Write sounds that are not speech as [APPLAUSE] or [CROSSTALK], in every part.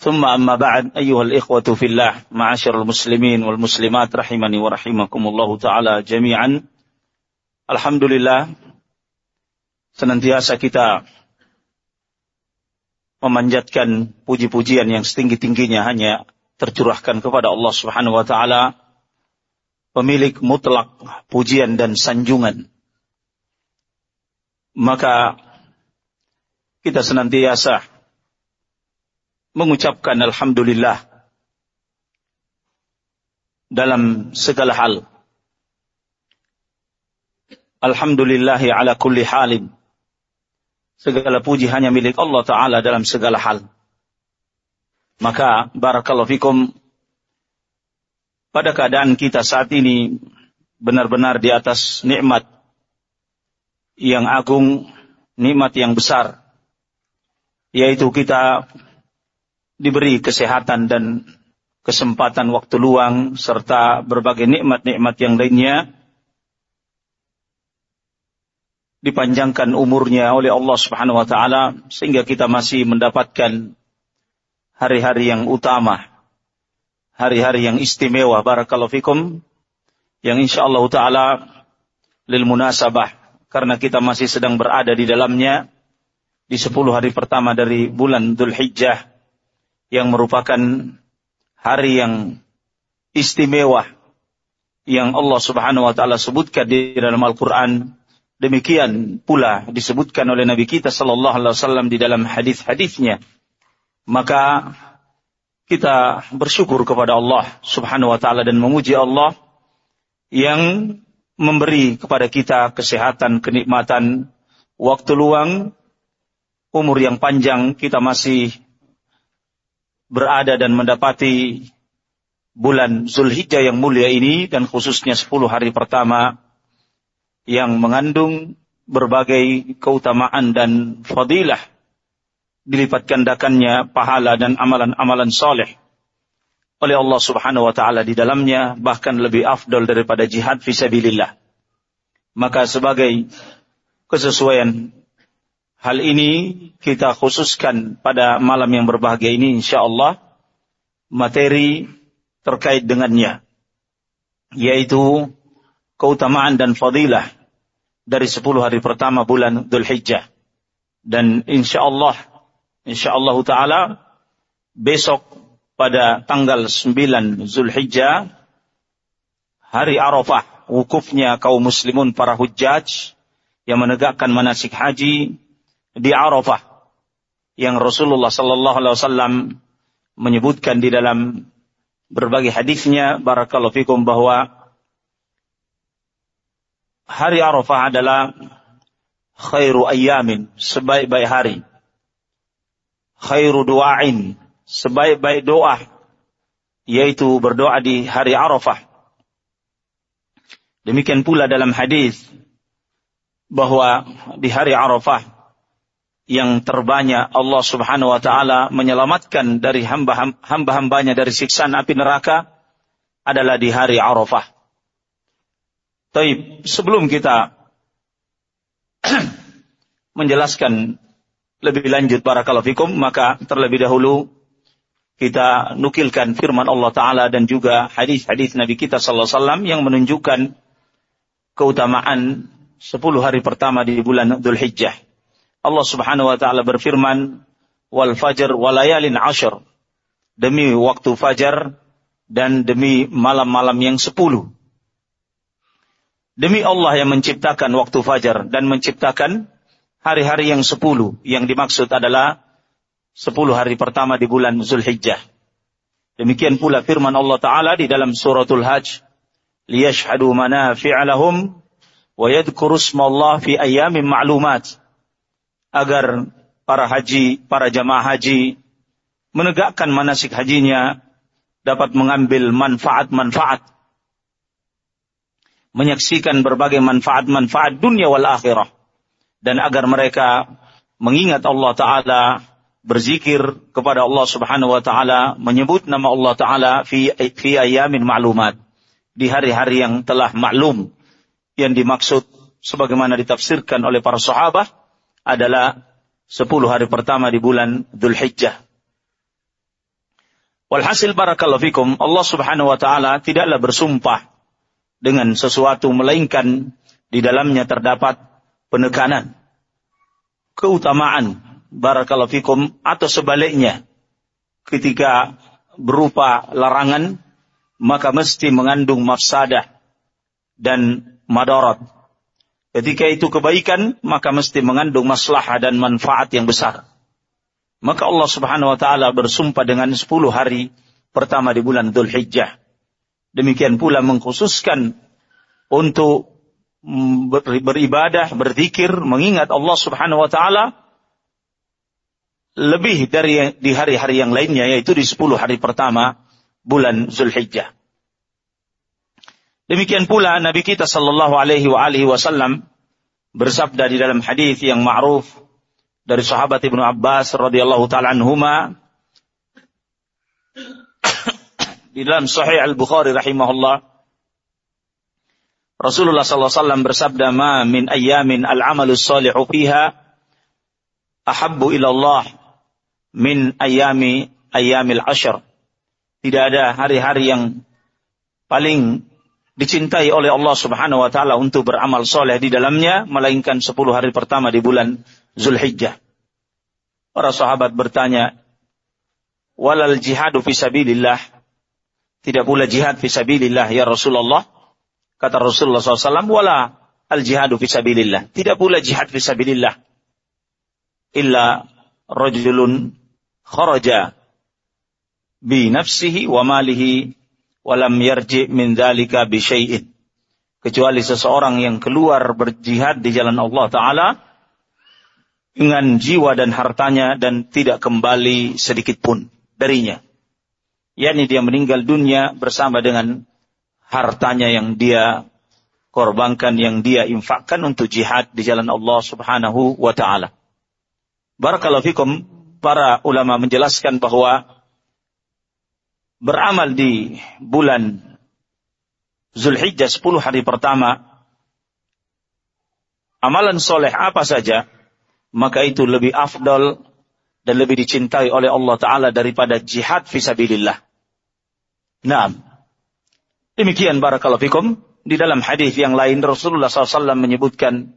ثم أما بعد أيها الإخوة في الله معاشر المسلمين والمسلمات رحمني ورحمكم الله تعالى جميعا Alhamdulillah senantiasa kita memanjatkan puji-pujian yang setinggi-tingginya hanya tercurahkan kepada Allah Subhanahu wa taala pemilik mutlak pujian dan sanjungan maka kita senantiasa mengucapkan alhamdulillah dalam segala hal. Alhamdulillahi ala kulli halin. Segala puji hanya milik Allah Ta'ala dalam segala hal. Maka, barakallahu fikum, pada keadaan kita saat ini benar-benar di atas nikmat yang agung, nikmat yang besar, yaitu kita diberi kesehatan dan kesempatan waktu luang serta berbagai nikmat-nikmat yang lainnya dipanjangkan umurnya oleh Allah Subhanahu wa taala sehingga kita masih mendapatkan hari-hari yang utama, hari-hari yang istimewa. Barakallahu fikum. Yang insyaallah taala lil munasabah karena kita masih sedang berada di dalamnya di 10 hari pertama dari bulan Dzulhijjah yang merupakan hari yang istimewa yang Allah Subhanahu wa taala sebutkan di dalam Al-Qur'an. Demikian pula disebutkan oleh Nabi kita sallallahu alaihi wasallam di dalam hadis-hadisnya. Maka kita bersyukur kepada Allah Subhanahu wa taala dan memuji Allah yang memberi kepada kita kesehatan, kenikmatan, waktu luang, umur yang panjang, kita masih berada dan mendapati bulan Zulhijjah yang mulia ini dan khususnya 10 hari pertama yang mengandung berbagai keutamaan dan fadilah dilipat gandakannya pahala dan amalan-amalan soleh oleh Allah Subhanahu wa taala di dalamnya bahkan lebih afdol daripada jihad fisabilillah. Maka sebagai kesesuaian Hal ini kita khususkan pada malam yang berbahagia ini insya Allah materi terkait dengannya yaitu keutamaan dan fadilah dari 10 hari pertama bulan Dhul Hijjah dan insya Allah insya Allah taala besok pada tanggal 9 Zulhijjah hari Arafah wukufnya kaum muslimun para hujjaj yang menegakkan manasik haji di Arafah yang Rasulullah sallallahu alaihi wasallam menyebutkan di dalam berbagai hadisnya barakallahu fikum bahwa hari Arafah adalah khairu ayamin sebaik-baik hari. Khairu du'ain sebaik-baik doa yaitu berdoa di hari Arafah. Demikian pula dalam hadis bahwa di hari Arafah yang terbanyak Allah Subhanahu wa taala menyelamatkan dari hamba-hambanya dari siksaan api neraka adalah di hari Arafah. Tapi sebelum kita [CLEARS THROAT] menjelaskan lebih lanjut barakallahu fikum, maka terlebih dahulu kita nukilkan firman Allah taala dan juga hadis-hadis Nabi kita sallallahu alaihi wasallam yang menunjukkan keutamaan 10 hari pertama di bulan Dzulhijjah. Allah Subhanahu wa taala berfirman, "Wal fajr walayalin ashar." Demi waktu fajar dan demi malam-malam yang sepuluh. Demi Allah yang menciptakan waktu fajar dan menciptakan hari-hari yang sepuluh. Yang dimaksud adalah sepuluh hari pertama di bulan Zulhijjah. Demikian pula firman Allah Ta'ala di dalam suratul Hajj. Liyashhadu manafi'alahum wa yadhkuru Allah fi ayamin ma'lumat. Agar para haji, para jamaah haji menegakkan manasik hajinya dapat mengambil manfaat-manfaat. Menyaksikan berbagai manfaat-manfaat dunia wal akhirah. Dan agar mereka mengingat Allah taala berzikir kepada Allah Subhanahu wa taala menyebut nama Allah taala fi fi ayamin ma'lumat. Di hari-hari yang telah maklum. Yang dimaksud sebagaimana ditafsirkan oleh para sahabat adalah 10 hari pertama di bulan Dzulhijjah Walhasil barakallahu fikum, Allah Subhanahu wa taala tidaklah bersumpah dengan sesuatu melainkan di dalamnya terdapat penekanan, keutamaan barakallahu fikum atau sebaliknya ketika berupa larangan maka mesti mengandung mafsadah dan madarat. Ketika itu kebaikan maka mesti mengandung maslahah dan manfaat yang besar. Maka Allah Subhanahu wa taala bersumpah dengan 10 hari pertama di bulan Dhul Hijjah. Demikian pula mengkhususkan untuk beribadah, berzikir, mengingat Allah Subhanahu wa taala lebih dari di hari-hari yang lainnya yaitu di 10 hari pertama bulan Zulhijjah. Demikian pula Nabi kita sallallahu alaihi wa alihi wasallam bersabda di dalam hadis yang ma'ruf dari sahabat Ibnu Abbas radhiyallahu taala anhuma [COUGHS] di dalam Sahih Al-Bukhari rahimahullah Rasulullah sallallahu alaihi wasallam bersabda ma min ayyamin al-amalus salihu fiha ahabbu ila Allah min ayami ayyamil ashr. Tidak ada hari-hari yang paling dicintai oleh Allah Subhanahu wa taala untuk beramal soleh di dalamnya melainkan 10 hari pertama di bulan Zulhijjah. Para sahabat bertanya, walal jihadu fisabilillah. Tidak pula jihad fisabilillah ya Rasulullah. Kata Rasulullah SAW, wala al jihadu fisabilillah. Tidak pula jihad fisabilillah. Illa rajulun kharaja bi nafsihi wa malihi walam yarji min dzalika bi syai'in. Kecuali seseorang yang keluar berjihad di jalan Allah Ta'ala dengan jiwa dan hartanya dan tidak kembali sedikit pun darinya. yakni dia meninggal dunia bersama dengan hartanya yang dia korbankan, yang dia infakkan untuk jihad di jalan Allah subhanahu wa ta'ala. Barakallahu fikum, para ulama menjelaskan bahwa beramal di bulan Zulhijjah 10 hari pertama, amalan soleh apa saja maka itu lebih afdal dan lebih dicintai oleh Allah Ta'ala daripada jihad fisabilillah. Nah, demikian barakallahu fikum. Di dalam hadis yang lain Rasulullah SAW menyebutkan,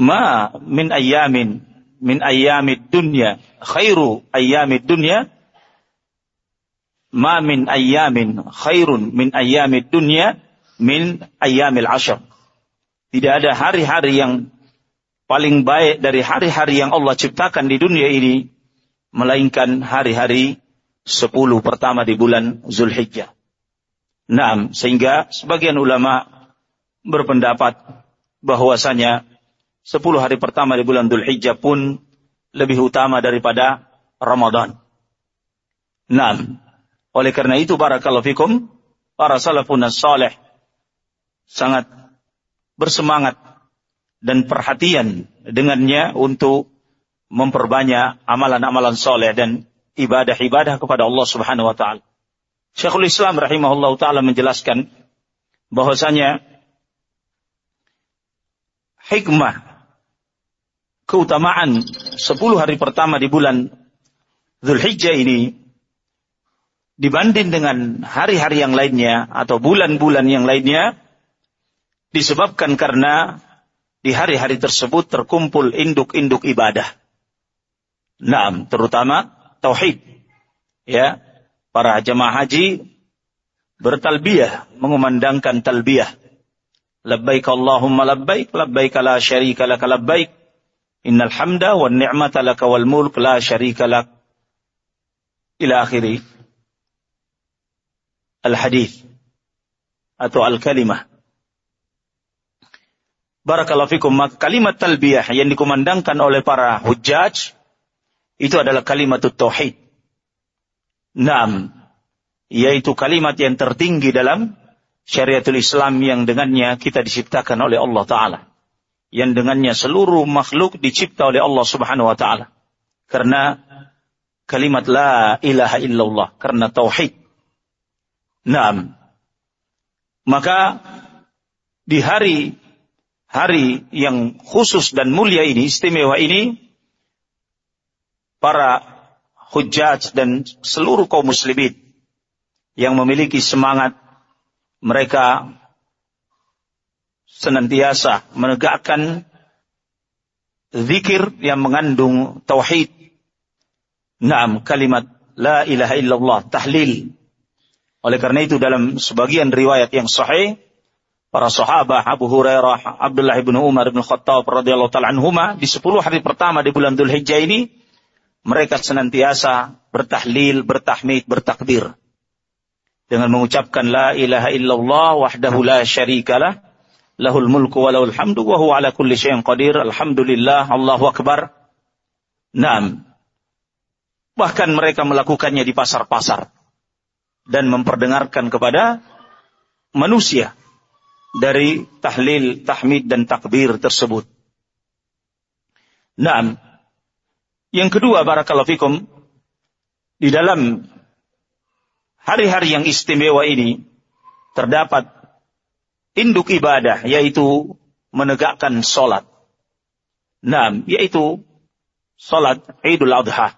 Ma min ayamin min ayamid dunya khairu ayamid dunya ma min ayamin khairun min ayamid dunya min ayamil ashar. Tidak ada hari-hari yang paling baik dari hari-hari yang Allah ciptakan di dunia ini, melainkan hari-hari sepuluh pertama di bulan Zulhijjah. Nah, sehingga sebagian ulama berpendapat bahwasanya sepuluh hari pertama di bulan Zulhijjah pun lebih utama daripada Ramadan. Nah, oleh karena itu barakallahu fikum, para salafun salih sangat bersemangat dan perhatian dengannya untuk memperbanyak amalan-amalan soleh dan ibadah-ibadah kepada Allah Subhanahu wa taala. Syekhul Islam rahimahullah taala menjelaskan bahwasanya hikmah keutamaan 10 hari pertama di bulan Zulhijjah ini dibanding dengan hari-hari yang lainnya atau bulan-bulan yang lainnya disebabkan karena di hari-hari tersebut terkumpul induk-induk ibadah. Nah, terutama tauhid. Ya, para jemaah haji bertalbiyah, mengumandangkan talbiyah. Labbaik Allahumma labbaik, labbaik la syarika laka labbaik. Innal hamda wa ni'mata laka wal mulk la syarika lak. Ila akhiri. Al-hadith. Atau al-kalimah. Barakallahu fikum. Maka kalimat talbiyah yang dikumandangkan oleh para hujjaj. Itu adalah kalimat tauhid. Naam. Yaitu kalimat yang tertinggi dalam syariatul Islam yang dengannya kita diciptakan oleh Allah Ta'ala. Yang dengannya seluruh makhluk dicipta oleh Allah Subhanahu Wa Ta'ala. Karena kalimat la ilaha illallah. Karena tauhid. Naam. Maka di hari hari yang khusus dan mulia ini, istimewa ini, para hujjaj dan seluruh kaum muslimin yang memiliki semangat mereka senantiasa menegakkan zikir yang mengandung tauhid. Naam, kalimat la ilaha illallah, tahlil. Oleh karena itu dalam sebagian riwayat yang sahih, para sahabat Abu Hurairah, Abdullah bin Umar bin Khattab radhiyallahu taala anhuma di 10 hari pertama di bulan Dzulhijjah ini mereka senantiasa bertahlil, bertahmid, bertakbir. Dengan mengucapkan la ilaha illallah wahdahu la syarikalah lahul mulku wa lahul hamdu wa huwa ala kulli syai'in qadir alhamdulillah Allahu akbar. Naam. Bahkan mereka melakukannya di pasar-pasar dan memperdengarkan kepada manusia dari tahlil, tahmid dan takbir tersebut. Naam. Yang kedua barakallahu fikum di dalam hari-hari yang istimewa ini terdapat induk ibadah yaitu menegakkan solat. Nah, yaitu solat Idul Adha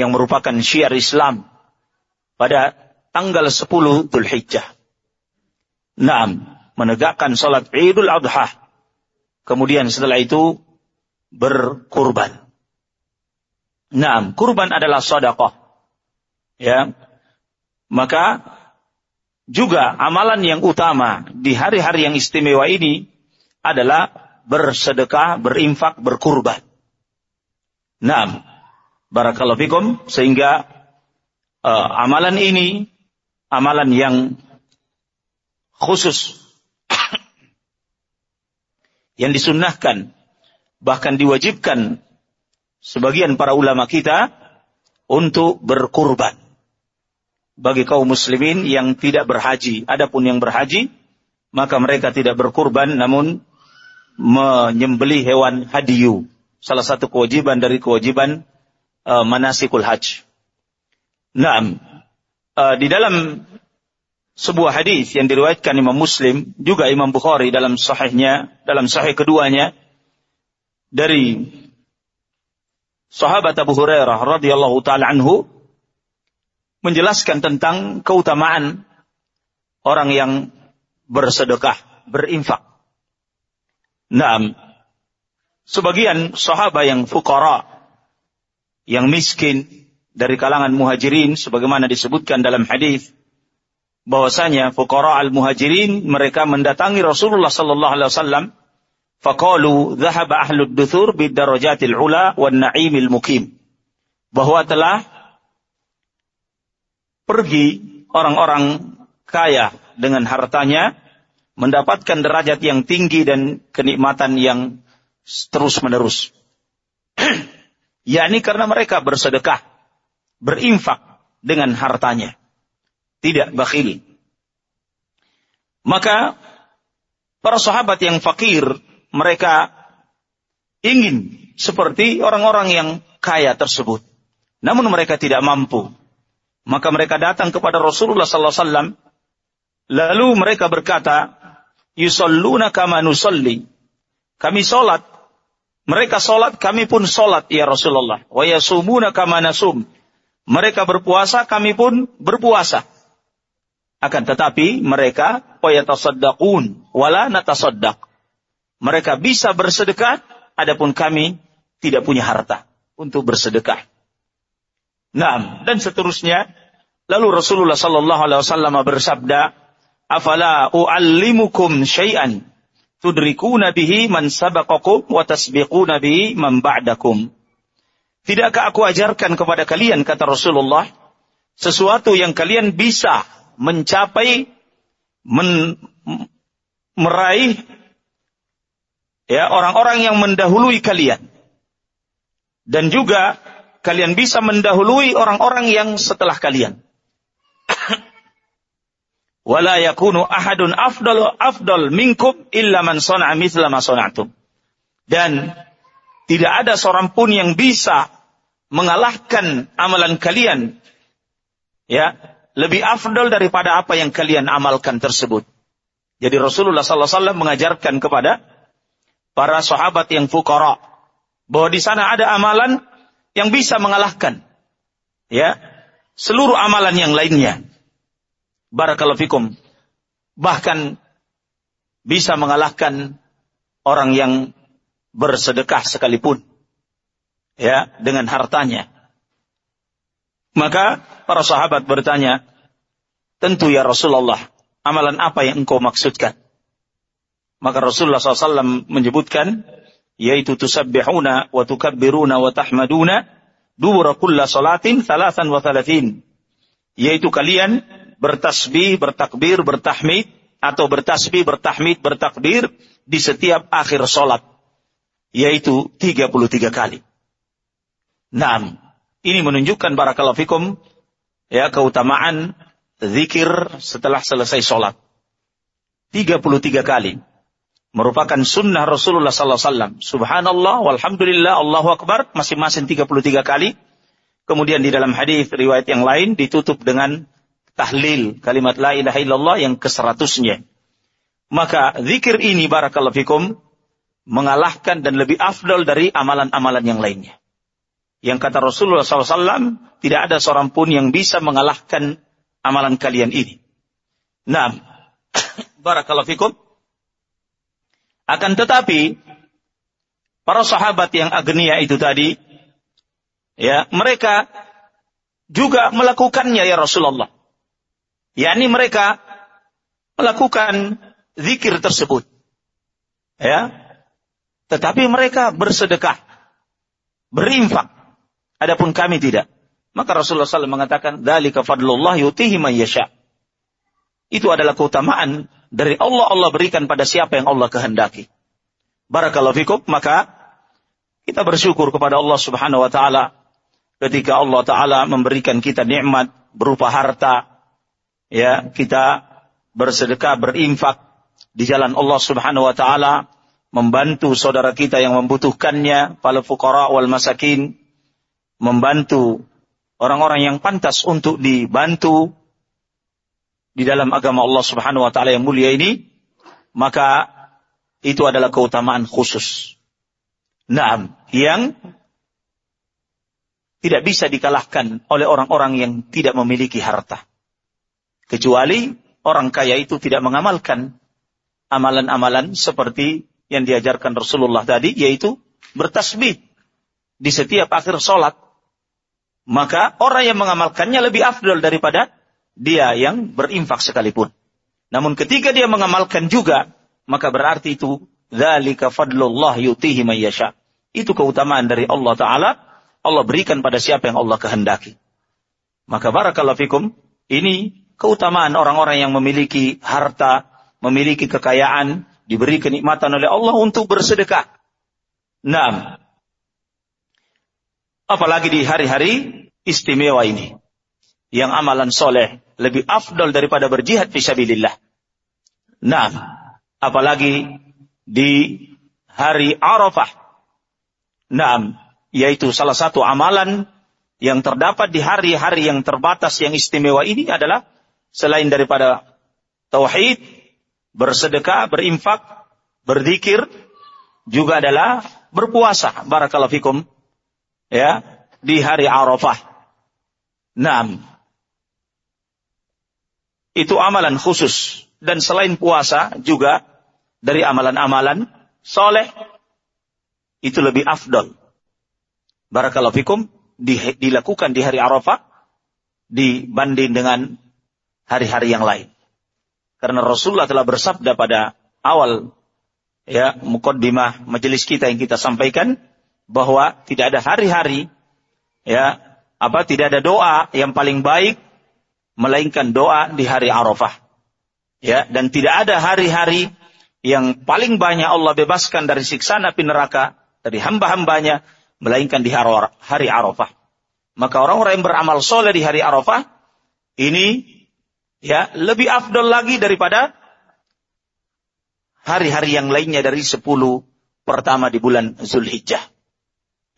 yang merupakan syiar Islam pada tanggal 10 Dhul Hijjah. Nah, menegakkan solat Idul Adha. Kemudian setelah itu berkurban. Nah, kurban adalah sodakoh. Ya, maka juga amalan yang utama di hari-hari yang istimewa ini adalah bersedekah, berinfak, berkurban. Nah, barakallahu fikum sehingga uh, amalan ini amalan yang khusus [COUGHS] yang disunnahkan bahkan diwajibkan sebagian para ulama kita untuk berkurban bagi kaum muslimin yang tidak berhaji. Adapun yang berhaji, maka mereka tidak berkurban namun menyembeli hewan hadiyu. Salah satu kewajiban dari kewajiban uh, manasikul haj. Nah, uh, di dalam sebuah hadis yang diriwayatkan Imam Muslim, juga Imam Bukhari dalam sahihnya, dalam sahih keduanya, dari sahabat Abu Hurairah radhiyallahu taala anhu menjelaskan tentang keutamaan orang yang bersedekah, berinfak. Nah, sebagian sahabat yang fukara, yang miskin dari kalangan muhajirin, sebagaimana disebutkan dalam hadis, bahwasanya fukara al muhajirin mereka mendatangi Rasulullah sallallahu alaihi wasallam faqalu dhahaba ahlud duthur bid darajatil ula wan na'imil mukim bahwa telah pergi orang-orang kaya dengan hartanya mendapatkan derajat yang tinggi dan kenikmatan yang terus-menerus. [CLEARS THROAT] yakni karena mereka bersedekah, berinfak dengan hartanya. Tidak bakhil. Maka para sahabat yang fakir, mereka ingin seperti orang-orang yang kaya tersebut. Namun mereka tidak mampu. Maka mereka datang kepada Rasulullah sallallahu alaihi wasallam lalu mereka berkata, "Yusalluna kama nusalli." Kami salat, mereka salat, kami pun salat ya Rasulullah. Wa yasumuna kama nasum. Mereka berpuasa, kami pun berpuasa. Akan tetapi mereka wayatasaddaqun wala natasaddaq. Mereka bisa bersedekah, adapun kami tidak punya harta untuk bersedekah. Nah, dan seterusnya. Lalu Rasulullah Sallallahu Alaihi Wasallam bersabda, afala uallimukum syai'an tudrikuna bihi man sabaqakum wa tasbiquna bihi man ba'dakum. Tidakkah aku ajarkan kepada kalian kata Rasulullah sesuatu yang kalian bisa mencapai men, meraih ya orang-orang yang mendahului kalian dan juga kalian bisa mendahului orang-orang yang setelah kalian. [COUGHS] Wala yakunu ahadun afdalu afdal minkum illa man sana'a mithla ma. Dan tidak ada seorang pun yang bisa mengalahkan amalan kalian ya lebih afdal daripada apa yang kalian amalkan tersebut. Jadi Rasulullah SAW mengajarkan kepada para sahabat yang fukara bahwa di sana ada amalan yang bisa mengalahkan ya seluruh amalan yang lainnya. Barakallahu fikum. Bahkan bisa mengalahkan orang yang bersedekah sekalipun ya dengan hartanya. Maka para sahabat bertanya, tentu ya Rasulullah, amalan apa yang engkau maksudkan? Maka Rasulullah SAW menyebutkan, yaitu tusabbihuna wa tukabbiruna wa tahmaduna dubura kulla salatin thalathan wa thalathin. Yaitu kalian bertasbih, bertakbir, bertahmid, atau bertasbih, bertahmid, bertakbir di setiap akhir solat. Yaitu 33 kali. Nah, ini menunjukkan barakallahu fikum ya keutamaan zikir setelah selesai sholat. 33 kali. Merupakan sunnah Rasulullah sallallahu alaihi wasallam. Subhanallah walhamdulillah Allahu akbar masing-masing 33 kali. Kemudian di dalam hadis riwayat yang lain ditutup dengan tahlil kalimat la ilaha illallah yang ke-100-nya. Maka zikir ini barakallahu fikum mengalahkan dan lebih afdal dari amalan-amalan yang lainnya. Yang kata Rasulullah SAW, tidak ada seorang pun yang bisa mengalahkan amalan kalian ini. Nah, [COUGHS] barakallahu fikum. Akan tetapi, para sahabat yang agnia itu tadi, ya, mereka juga melakukannya ya Rasulullah. yakni mereka melakukan zikir tersebut. Ya. Tetapi mereka bersedekah, berinfak. Adapun kami tidak. Maka Rasulullah SAW mengatakan, "Dzalika fadlullah yutihi man yasha." Itu adalah keutamaan dari Allah Allah berikan pada siapa yang Allah kehendaki. Barakallahu fikum, maka kita bersyukur kepada Allah Subhanahu wa taala ketika Allah taala memberikan kita nikmat berupa harta ya kita bersedekah berinfak di jalan Allah Subhanahu wa taala membantu saudara kita yang membutuhkannya para fuqara wal masakin membantu orang-orang yang pantas untuk dibantu di dalam agama Allah Subhanahu wa taala yang mulia ini, maka itu adalah keutamaan khusus. Naam, yang tidak bisa dikalahkan oleh orang-orang yang tidak memiliki harta. Kecuali orang kaya itu tidak mengamalkan amalan-amalan seperti yang diajarkan Rasulullah tadi, yaitu bertasbih di setiap akhir sholat maka orang yang mengamalkannya lebih afdol daripada dia yang berinfak sekalipun. Namun ketika dia mengamalkan juga, maka berarti itu dzalika fadlullah yutihi may yasha. Itu keutamaan dari Allah taala, Allah berikan pada siapa yang Allah kehendaki. Maka barakallahu fikum, ini keutamaan orang-orang yang memiliki harta, memiliki kekayaan, diberi kenikmatan oleh Allah untuk bersedekah. Nah, Apalagi di hari-hari istimewa ini. Yang amalan soleh lebih afdol daripada berjihad fisabilillah. Nah, apalagi di hari Arafah. Nah, yaitu salah satu amalan yang terdapat di hari-hari yang terbatas yang istimewa ini adalah selain daripada tauhid, bersedekah, berinfak, berzikir, juga adalah berpuasa. Barakallahu fikum ya di hari Arafah. Naam. Itu amalan khusus dan selain puasa juga dari amalan-amalan soleh itu lebih afdol. Barakallahu fikum di, dilakukan di hari Arafah dibanding dengan hari-hari yang lain. Karena Rasulullah telah bersabda pada awal ya mukaddimah majelis kita yang kita sampaikan bahwa tidak ada hari-hari ya apa tidak ada doa yang paling baik melainkan doa di hari Arafah. Ya, dan tidak ada hari-hari yang paling banyak Allah bebaskan dari siksa api neraka dari hamba-hambanya melainkan di hari Arafah. Maka orang-orang yang beramal soleh di hari Arafah ini ya lebih afdol lagi daripada hari-hari yang lainnya dari sepuluh pertama di bulan Zulhijjah.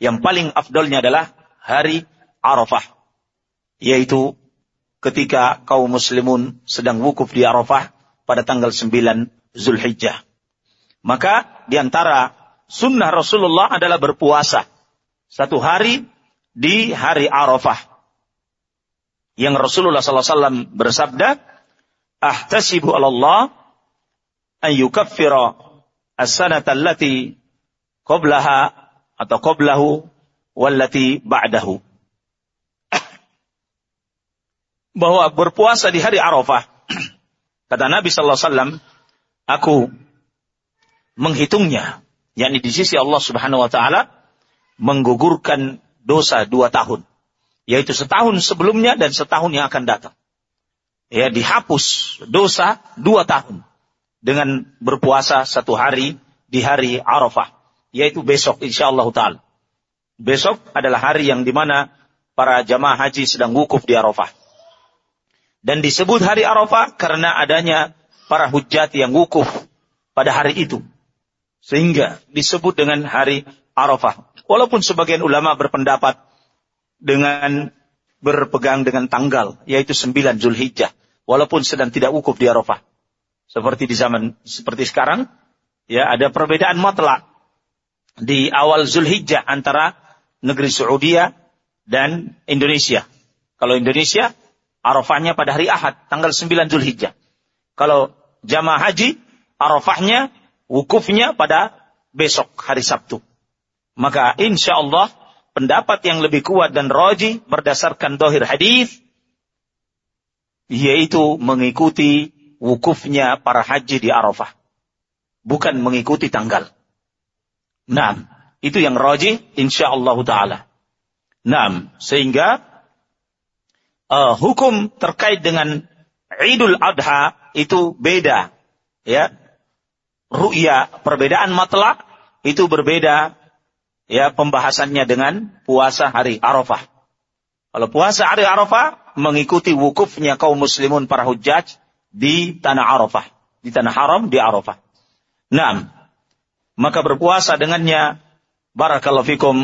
Yang paling afdolnya adalah hari Arafah. Yaitu ketika kaum muslimun sedang wukuf di Arafah pada tanggal 9 Zulhijjah. Maka di antara sunnah Rasulullah adalah berpuasa satu hari di hari Arafah. Yang Rasulullah SAW bersabda, Ahtasibu Allah an yukaffira as-sanata allati qablaha atau qablahu wallati ba'dahu bahwa berpuasa di hari Arafah. [CLEARS THROAT] Kata Nabi sallallahu alaihi wasallam, aku menghitungnya, yakni di sisi Allah Subhanahu wa taala menggugurkan dosa dua tahun, yaitu setahun sebelumnya dan setahun yang akan datang. Ya, dihapus dosa dua tahun dengan berpuasa satu hari di hari Arafah, yaitu besok insya Allah taala. Besok adalah hari yang di mana para jamaah haji sedang wukuf di Arafah. Dan disebut hari Arafah karena adanya para hujat yang wukuf pada hari itu. Sehingga disebut dengan hari Arafah. Walaupun sebagian ulama berpendapat dengan berpegang dengan tanggal, yaitu 9 Zulhijjah. Walaupun sedang tidak wukuf di Arafah. Seperti di zaman seperti sekarang, ya ada perbedaan mutlak di awal Zulhijjah antara negeri Saudi dan Indonesia. Kalau Indonesia Arafahnya pada hari Ahad, tanggal 9 Zulhijjah. Kalau jamaah haji, Arafahnya, wukufnya pada besok hari Sabtu. Maka insya Allah pendapat yang lebih kuat dan roji berdasarkan dohir hadis yaitu mengikuti wukufnya para haji di Arafah. Bukan mengikuti tanggal. Nah, itu yang roji insya Allah Ta'ala. Nah, sehingga uh, hukum terkait dengan Idul Adha itu beda. Ya. Ru'ya, perbedaan matlak itu berbeda ya pembahasannya dengan puasa hari Arafah. Kalau puasa hari Arafah mengikuti wukufnya kaum muslimun para hujjaj di tanah Arafah, di tanah haram di Arafah. Nah, maka berpuasa dengannya barakallahu fikum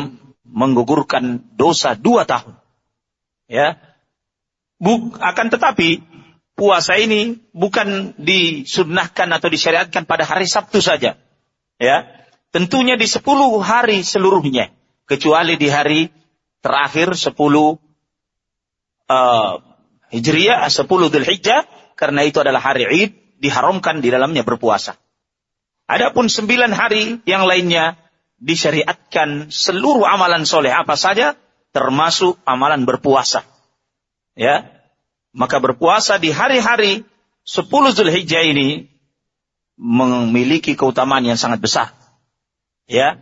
menggugurkan dosa dua tahun. Ya, Buk, akan tetapi puasa ini bukan disunnahkan atau disyariatkan pada hari Sabtu saja. Ya, tentunya di sepuluh hari seluruhnya, kecuali di hari terakhir sepuluh uh, Hijriah, sepuluh Dhul Hijjah, karena itu adalah hari Id, diharamkan di dalamnya berpuasa. Adapun sembilan hari yang lainnya disyariatkan seluruh amalan soleh apa saja, termasuk amalan berpuasa. Ya maka berpuasa di hari-hari 10 Zulhijjah ini memiliki keutamaan yang sangat besar. Ya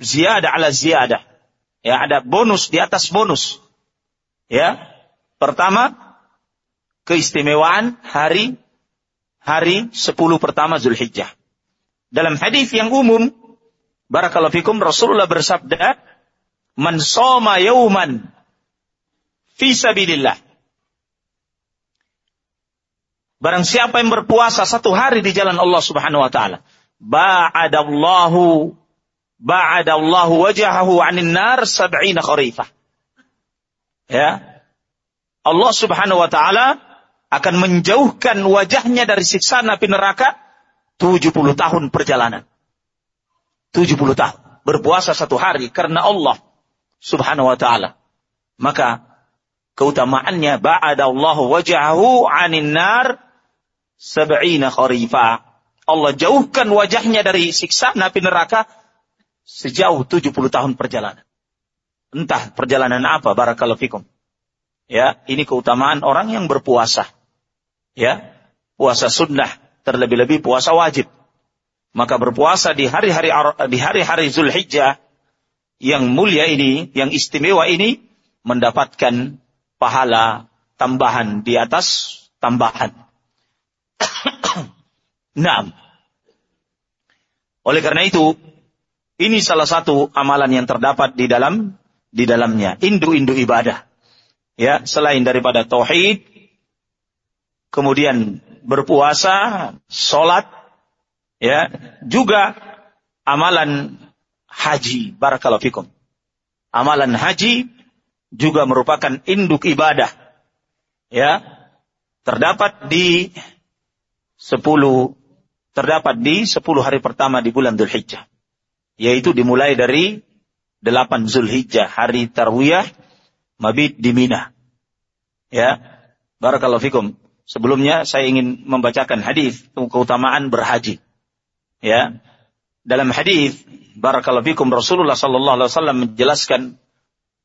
ziyadah ala ziyadah. Ya ada bonus di atas bonus. Ya pertama keistimewaan hari hari 10 pertama Zulhijjah dalam hadis yang umum barakallahu fikum Rasulullah bersabda man soma yauman fi sabilillah. Barang siapa yang berpuasa satu hari di jalan Allah Subhanahu wa taala, ba'adallahu ba'adallahu wajahahu 'anil nar sab'ina kharifah. Ya. Allah Subhanahu wa taala akan menjauhkan wajahnya dari siksa api neraka 70 tahun perjalanan. 70 tahun. Berpuasa satu hari karena Allah Subhanahu wa taala. Maka keutamaannya ba'adallahu wajahu 'anin nar sab'ina kharifa. Allah jauhkan wajahnya dari siksa napi neraka sejauh 70 tahun perjalanan. Entah perjalanan apa barakallahu fikum. Ya, ini keutamaan orang yang berpuasa. Ya, puasa sunnah, terlebih-lebih puasa wajib. Maka berpuasa di hari-hari di hari-hari Zulhijjah yang mulia ini, yang istimewa ini mendapatkan pahala tambahan di atas tambahan. [COUGHS] nah, oleh karena itu, ini salah satu amalan yang terdapat di dalam di dalamnya, indu-indu ibadah. Ya, selain daripada tauhid, kemudian berpuasa, sholat, ya, juga amalan haji. Barakallahu. Amalan haji juga merupakan induk ibadah. Ya, terdapat di sepuluh terdapat di sepuluh hari pertama di bulan Dzulhijjah. Yaitu dimulai dari delapan Zulhijjah, hari Tarwiyah, mabit di Mina. Ya, barakallahu fikum. Sebelumnya saya ingin membacakan hadis keutamaan berhaji. Ya. Dalam hadis barakallahu fikum Rasulullah sallallahu alaihi wasallam menjelaskan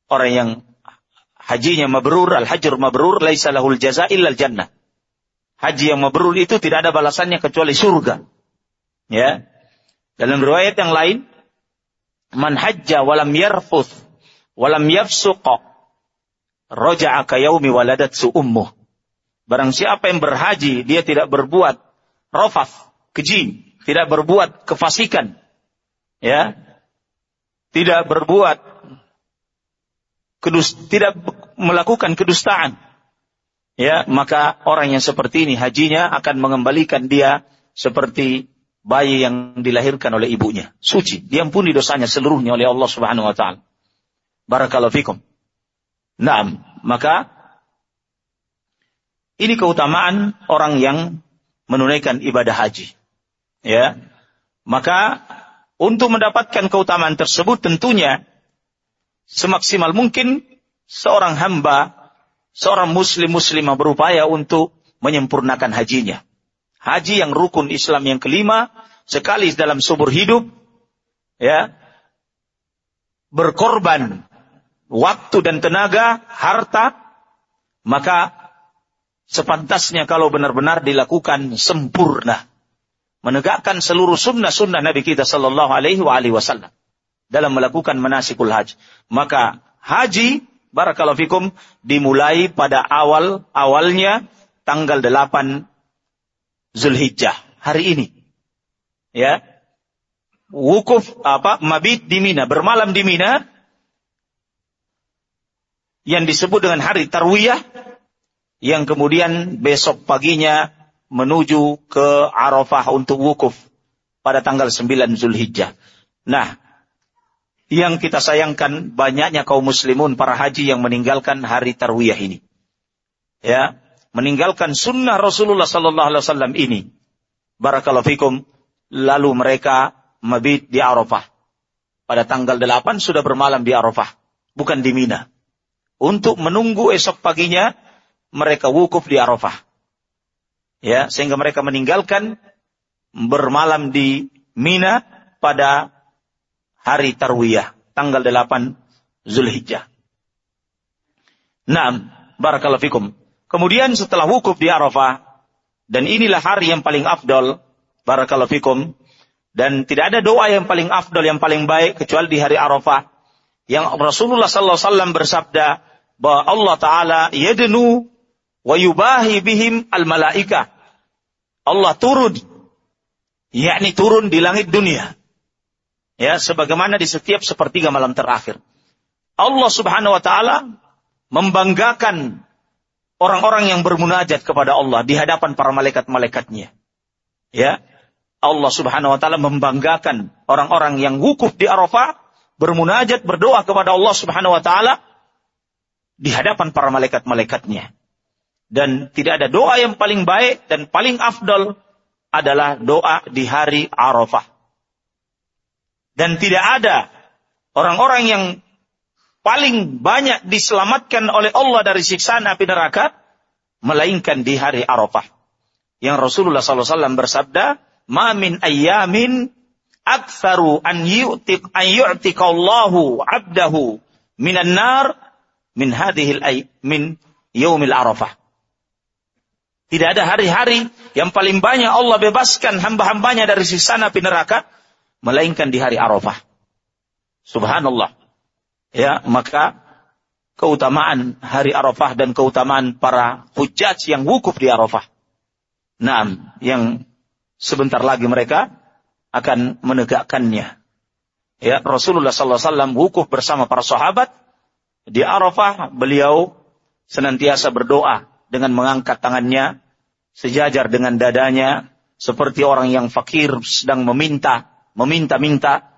orang yang hajinya mabrur, al-hajr mabrur laisa lahul jaza illa jannah. Haji yang mabrur itu tidak ada balasannya kecuali surga. Ya. Dalam riwayat yang lain, man hajja walam yarfuth walam yafsuq raja'a ka yaumi waladat su ummuh. Barang siapa yang berhaji, dia tidak berbuat rafaf, keji, tidak berbuat kefasikan, ya, tidak berbuat kedus, tidak melakukan kedustaan, ya, maka orang yang seperti ini hajinya akan mengembalikan dia seperti bayi yang dilahirkan oleh ibunya, suci, diampuni dosanya seluruhnya oleh Allah Subhanahu wa taala. Barakallahu fikum. Naam, maka ini keutamaan orang yang menunaikan ibadah haji. Ya. Maka untuk mendapatkan keutamaan tersebut tentunya semaksimal mungkin seorang hamba, seorang muslim muslimah berupaya untuk menyempurnakan hajinya. Haji yang rukun Islam yang kelima sekali dalam subur hidup ya berkorban waktu dan tenaga, harta, maka sepantasnya kalau benar-benar dilakukan sempurna. Menegakkan seluruh sunnah-sunnah Nabi kita Sallallahu Alaihi Wasallam dalam melakukan manasikul haji. Maka haji, barakallahu fikum, dimulai pada awal awalnya tanggal 8 Zulhijjah hari ini. Ya. Wukuf apa? Mabit di Mina, bermalam di Mina yang disebut dengan hari Tarwiyah yang kemudian besok paginya menuju ke Arafah untuk wukuf pada tanggal 9 Zulhijjah. Nah, yang kita sayangkan banyaknya kaum muslimun para haji yang meninggalkan hari Tarwiyah ini. Ya, meninggalkan sunnah Rasulullah sallallahu alaihi wasallam ini. Barakallahu fikum. Lalu mereka mabit di Arafah. Pada tanggal 8 sudah bermalam di Arafah, bukan di Mina. Untuk menunggu esok paginya mereka wukuf di Arafah. Ya, sehingga mereka meninggalkan bermalam di Mina pada hari Tarwiyah, tanggal 8 Zulhijjah. Naam, barakallahu fikum. Kemudian setelah wukuf di Arafah, dan inilah hari yang paling afdol, barakallahu fikum, dan tidak ada doa yang paling afdol, yang paling baik, kecuali di hari Arafah, yang Rasulullah wasallam bersabda bahwa Allah taala yadnu wa yubahi bihim al malaika. Allah turun yakni turun di langit dunia. Ya, sebagaimana di setiap sepertiga malam terakhir. Allah Subhanahu wa taala membanggakan orang-orang yang bermunajat kepada Allah di hadapan para malaikat-malaikatnya. Ya. Allah Subhanahu wa taala membanggakan orang-orang yang wukuf di Arafah bermunajat berdoa kepada Allah Subhanahu wa taala di hadapan para malaikat-malaikatnya. Dan tidak ada doa yang paling baik dan paling afdol adalah doa di hari Arafah. Dan tidak ada orang-orang yang paling banyak diselamatkan oleh Allah dari siksaan api neraka melainkan di hari Arafah. Yang Rasulullah SAW bersabda, "Ma min ayyamin aktsaru an yu'tiq an yu'tiqallahu 'abdahu minan nar min hadhil ay min yaumil Arafah." Tidak ada hari-hari yang paling banyak Allah bebaskan hamba-hambanya dari sisana api neraka, melainkan di hari Arafah. Subhanallah. Ya, maka keutamaan hari Arafah dan keutamaan para hujaj yang wukuf di Arafah. Nah, yang sebentar lagi mereka akan menegakkannya. Ya, Rasulullah SAW wukuf bersama para sahabat di Arafah. Beliau senantiasa berdoa dengan mengangkat tangannya sejajar dengan dadanya seperti orang yang fakir sedang meminta, meminta-minta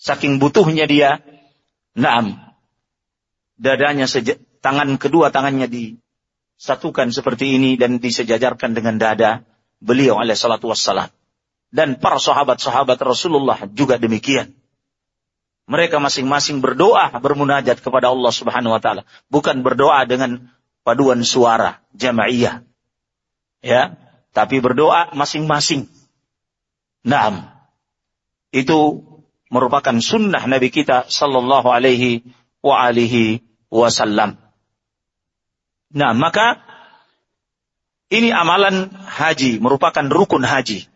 saking butuhnya dia. Naam. Dadanya seja, tangan kedua tangannya disatukan seperti ini dan disejajarkan dengan dada beliau alaihi salatu wassalam. Dan para sahabat-sahabat Rasulullah juga demikian. Mereka masing-masing berdoa, bermunajat kepada Allah Subhanahu wa taala, bukan berdoa dengan paduan suara jamaiyah. Ya, tapi berdoa masing-masing. Naam. Itu merupakan sunnah Nabi kita sallallahu alaihi wa alihi wasallam. Nah, maka ini amalan haji, merupakan rukun haji.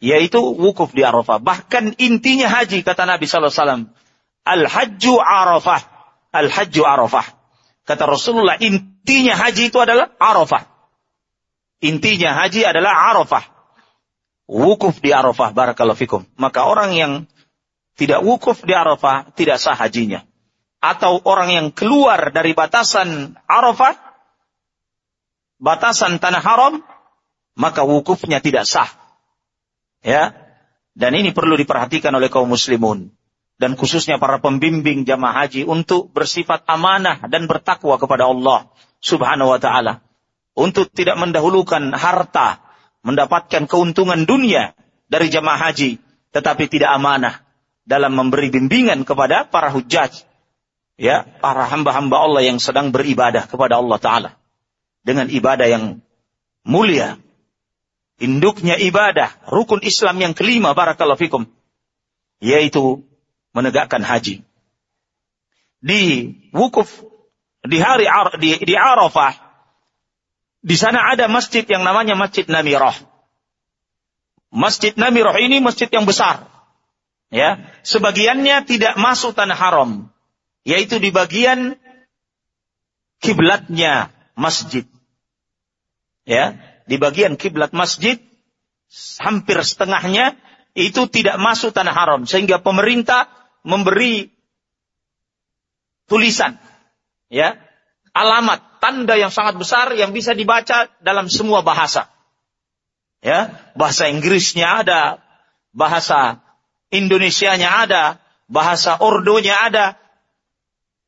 Yaitu wukuf di Arafah. Bahkan intinya haji, kata Nabi Sallallahu Alaihi Wasallam. Al-hajju Arafah. Al-hajju Arafah. Kata Rasulullah, intinya haji itu adalah Arafah. Intinya haji adalah Arafah. Wukuf di Arafah, barakallahu fikum. Maka orang yang tidak wukuf di Arafah, tidak sah hajinya. Atau orang yang keluar dari batasan Arafah, batasan tanah haram, maka wukufnya tidak sah. Ya. Dan ini perlu diperhatikan oleh kaum muslimun dan khususnya para pembimbing jamaah haji untuk bersifat amanah dan bertakwa kepada Allah Subhanahu wa taala. Untuk tidak mendahulukan harta, mendapatkan keuntungan dunia dari jamaah haji, tetapi tidak amanah dalam memberi bimbingan kepada para hujaj, ya, para hamba-hamba Allah yang sedang beribadah kepada Allah taala dengan ibadah yang mulia. Induknya ibadah, rukun Islam yang kelima barakallahu fikum, yaitu menegakkan haji. Di wukuf di hari di, di Arafah di sana ada masjid yang namanya Masjid Namirah. Masjid Namirah ini masjid yang besar. Ya, sebagiannya tidak masuk tanah haram, yaitu di bagian kiblatnya masjid. Ya, di bagian kiblat masjid hampir setengahnya itu tidak masuk tanah haram sehingga pemerintah memberi tulisan, ya, alamat, tanda yang sangat besar yang bisa dibaca dalam semua bahasa. Ya, bahasa Inggrisnya ada, bahasa Indonesianya ada, bahasa Ordonya ada,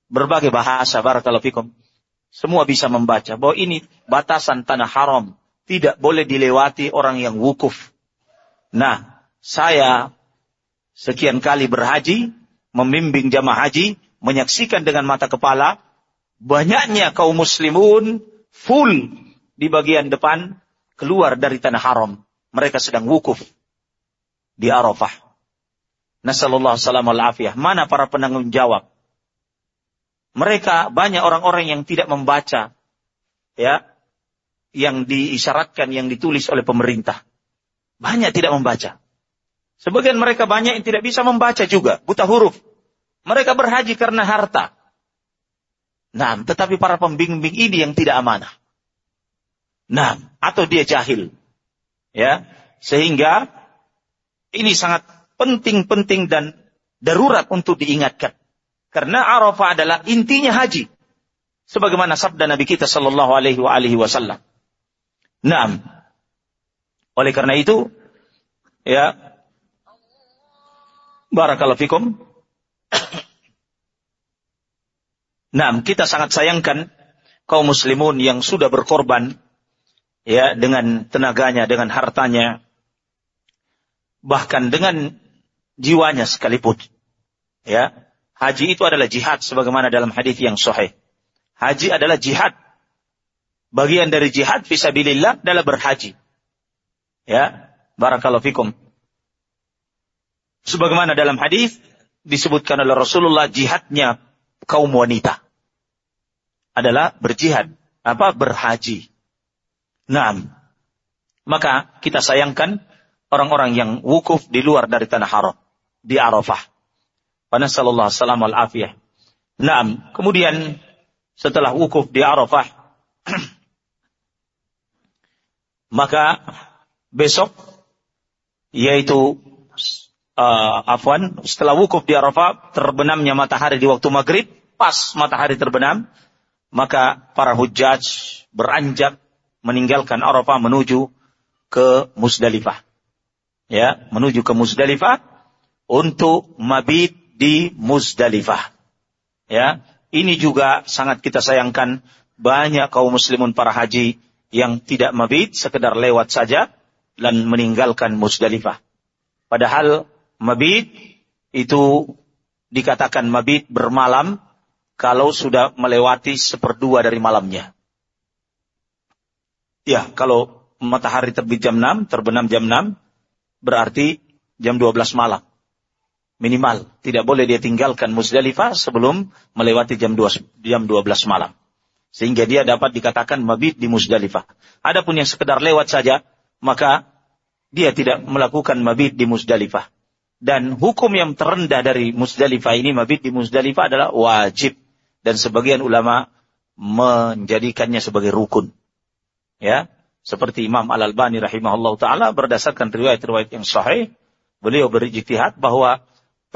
berbagai bahasa barakallahu. Semua bisa membaca bahwa ini batasan tanah haram, tidak boleh dilewati orang yang wukuf. Nah, saya sekian kali berhaji, membimbing jamaah haji, menyaksikan dengan mata kepala, banyaknya kaum muslimun full di bagian depan keluar dari tanah haram. Mereka sedang wukuf di Arafah. Nasallallahu salam al afiyah. Mana para penanggung jawab? Mereka banyak orang-orang yang tidak membaca ya yang diisyaratkan yang ditulis oleh pemerintah. Banyak tidak membaca. Sebagian mereka banyak yang tidak bisa membaca juga, buta huruf. Mereka berhaji karena harta. Nah, tetapi para pembimbing ini yang tidak amanah. Nah, atau dia jahil. Ya, sehingga ini sangat penting-penting dan darurat untuk diingatkan. Karena Arafah adalah intinya haji. Sebagaimana sabda Nabi kita sallallahu alaihi wasallam. Naam. Oleh karena itu, ya, Barakallahu fikum. Nah, kita sangat sayangkan kaum muslimun yang sudah berkorban ya dengan tenaganya, dengan hartanya, bahkan dengan jiwanya sekalipun. Ya, haji itu adalah jihad sebagaimana dalam hadis yang sahih. Haji adalah jihad. Bagian dari jihad fisabilillah adalah berhaji. Ya, barakallahu fikum. Sebagaimana dalam hadis disebutkan oleh Rasulullah jihadnya kaum wanita adalah berjihad apa berhaji. Nah, Maka kita sayangkan orang-orang yang wukuf di luar dari tanah haram. Di Arafah. Panasallallahu salam al afiyah. Kemudian setelah wukuf di Arafah. [CLEARS THROAT] maka besok yaitu uh, afwan setelah wukuf di Arafah terbenamnya matahari di waktu maghrib pas matahari terbenam maka para hujjaj beranjak meninggalkan Arafah menuju ke Musdalifah. Ya, menuju ke Musdalifah untuk mabit di Musdalifah. Ya, ini juga sangat kita sayangkan banyak kaum muslimun para haji yang tidak mabit sekedar lewat saja dan meninggalkan Musdalifah. Padahal mabit itu dikatakan mabit bermalam kalau sudah melewati seperdua dari malamnya. Ya, kalau matahari terbit jam 6, terbenam jam 6, berarti jam 12 malam. Minimal. Tidak boleh dia tinggalkan Musdalifah sebelum melewati jam 2, jam 12 malam. Sehingga dia dapat dikatakan mabit di Musdalifah. Adapun yang sekedar lewat saja, maka dia tidak melakukan mabit di Musdalifah. Dan hukum yang terendah dari Musdalifah ini, mabit di Musdalifah adalah wajib. Dan sebagian ulama menjadikannya sebagai rukun. Ya, seperti Imam Al Albani rahimahullah taala berdasarkan riwayat-riwayat yang sahih, beliau berijtihad bahwa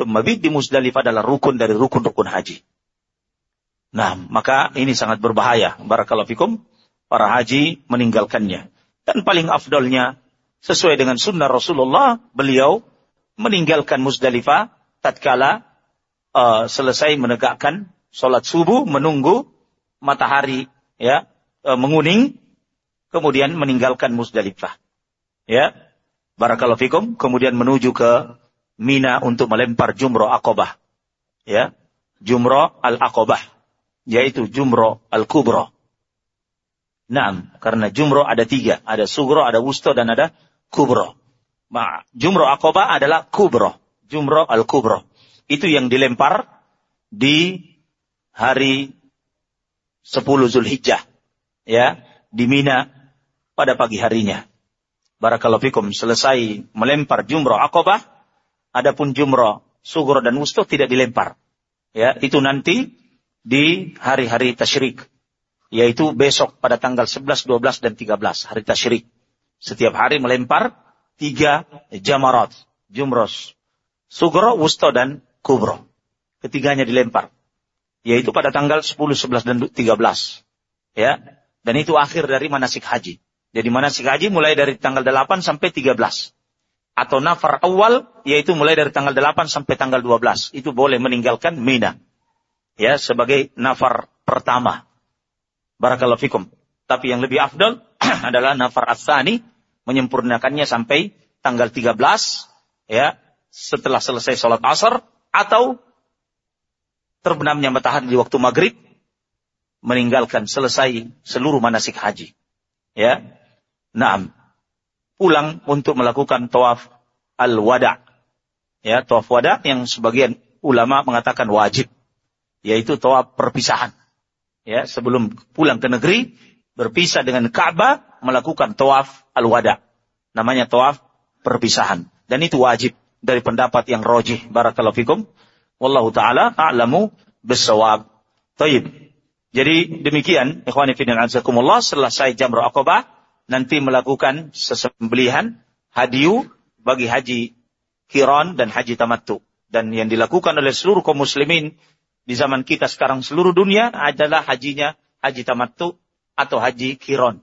mabit di Musdalifah adalah rukun dari rukun-rukun haji. Nah, maka ini sangat berbahaya. Barakallahu fikum, para haji meninggalkannya. Dan paling afdolnya, sesuai dengan sunnah Rasulullah, beliau meninggalkan Musdalifah tatkala uh, selesai menegakkan sholat subuh, menunggu matahari ya uh, menguning, kemudian meninggalkan Musdalifah. Ya, Barakallahu fikum, kemudian menuju ke Mina untuk melempar jumroh akobah. Ya, jumroh al-akobah, yaitu jumroh al-kubro. Nah, karena jumroh ada tiga, ada sugro, ada wusto, dan ada kubro. Nah, jumroh akobah adalah kubro, jumroh al-kubro. Itu yang dilempar di hari 10 Zulhijjah. Ya, di Mina pada pagi harinya. Barakallahu fikum selesai melempar jumroh akobah, adapun jumroh sugro dan wusto tidak dilempar. Ya, itu nanti di hari-hari tasyrik. Yaitu besok pada tanggal 11, 12, dan 13, hari tasyrik. Setiap hari melempar tiga jamarat. Jumros. Sugro, wusto, dan kubro. Ketiganya dilempar. Yaitu pada tanggal 10, 11, dan 13. Ya. Dan itu akhir dari manasik haji. Jadi manasik haji mulai dari tanggal 8 sampai 13. Atau nafar awal, yaitu mulai dari tanggal 8 sampai tanggal 12. Itu boleh meninggalkan Mina. Ya, sebagai nafar pertama. Barakallahu fikum. Tapi yang lebih afdal [CLEARS THROAT] adalah nafar asani, menyempurnakannya sampai tanggal 13, ya, setelah selesai sholat asar, atau terbenamnya matahari di waktu maghrib, meninggalkan selesai seluruh manasik haji. Ya, Naam. Pulang untuk melakukan tawaf al-wada. Ya, tawaf wada yang sebagian ulama mengatakan wajib. Yaitu tawaf perpisahan. Ya, sebelum pulang ke negeri, berpisah dengan Ka'bah, melakukan tawaf al-wada. Namanya tawaf perpisahan. Dan itu wajib dari pendapat yang rojih. Barakallahu fikum. Wallahu ta'ala a'lamu bisawab. Taib. Jadi demikian, ikhwani fidin azakumullah, selesai jamrah akobah, nanti melakukan sesembelihan hadiu bagi haji kiron dan haji tamattu. Dan yang dilakukan oleh seluruh kaum muslimin di zaman kita sekarang seluruh dunia adalah hajinya haji tamattu atau haji kiron.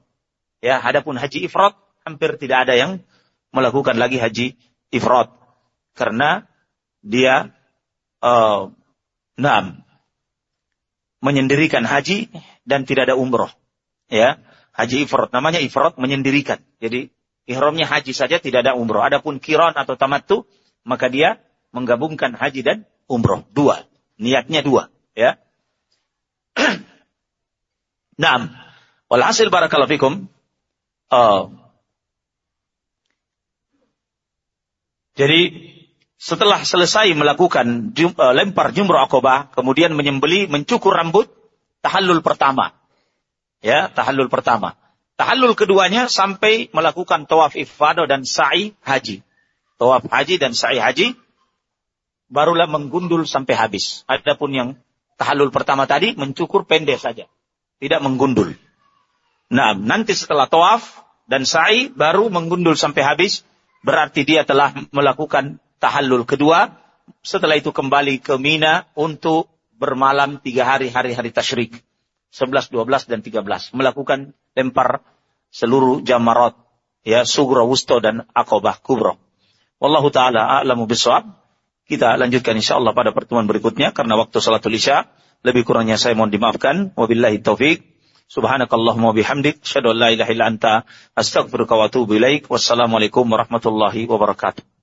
Ya, adapun haji ifrat hampir tidak ada yang melakukan lagi haji ifrat karena dia uh, enam menyendirikan haji dan tidak ada umroh. Ya, Haji ifrat. Namanya ifrat menyendirikan. Jadi ihramnya haji saja tidak ada umroh. Adapun kiron atau tamattu, maka dia menggabungkan haji dan umroh. Dua. Niatnya dua. Ya. [CLEARS THROAT] Naam. Walhasil barakallahu fikum. Uh, jadi setelah selesai melakukan jum, uh, lempar jumroh akobah, kemudian menyembeli, mencukur rambut, tahallul pertama. Ya, tahallul pertama. Tahallul keduanya sampai melakukan tawaf ifado dan sa'i haji. Tawaf haji dan sa'i haji barulah menggundul sampai habis. Adapun yang tahallul pertama tadi mencukur pendek saja. Tidak menggundul. Nah, nanti setelah tawaf dan sa'i baru menggundul sampai habis. Berarti dia telah melakukan tahallul kedua. Setelah itu kembali ke Mina untuk bermalam tiga hari hari-hari tasyrik. 11, 12, dan 13. Melakukan lempar seluruh jamarat. Ya, sugro, wusto, dan akobah kubro. Wallahu ta'ala a'lamu biswab. Kita lanjutkan insya Allah pada pertemuan berikutnya. Karena waktu salatul isya. Lebih kurangnya saya mohon dimaafkan. Wabillahi taufik. Subhanakallahumma bihamdik. Asyadu an la ilaha illa anta. Astagfiruka wa atubu ilaik. Wassalamualaikum warahmatullahi wabarakatuh.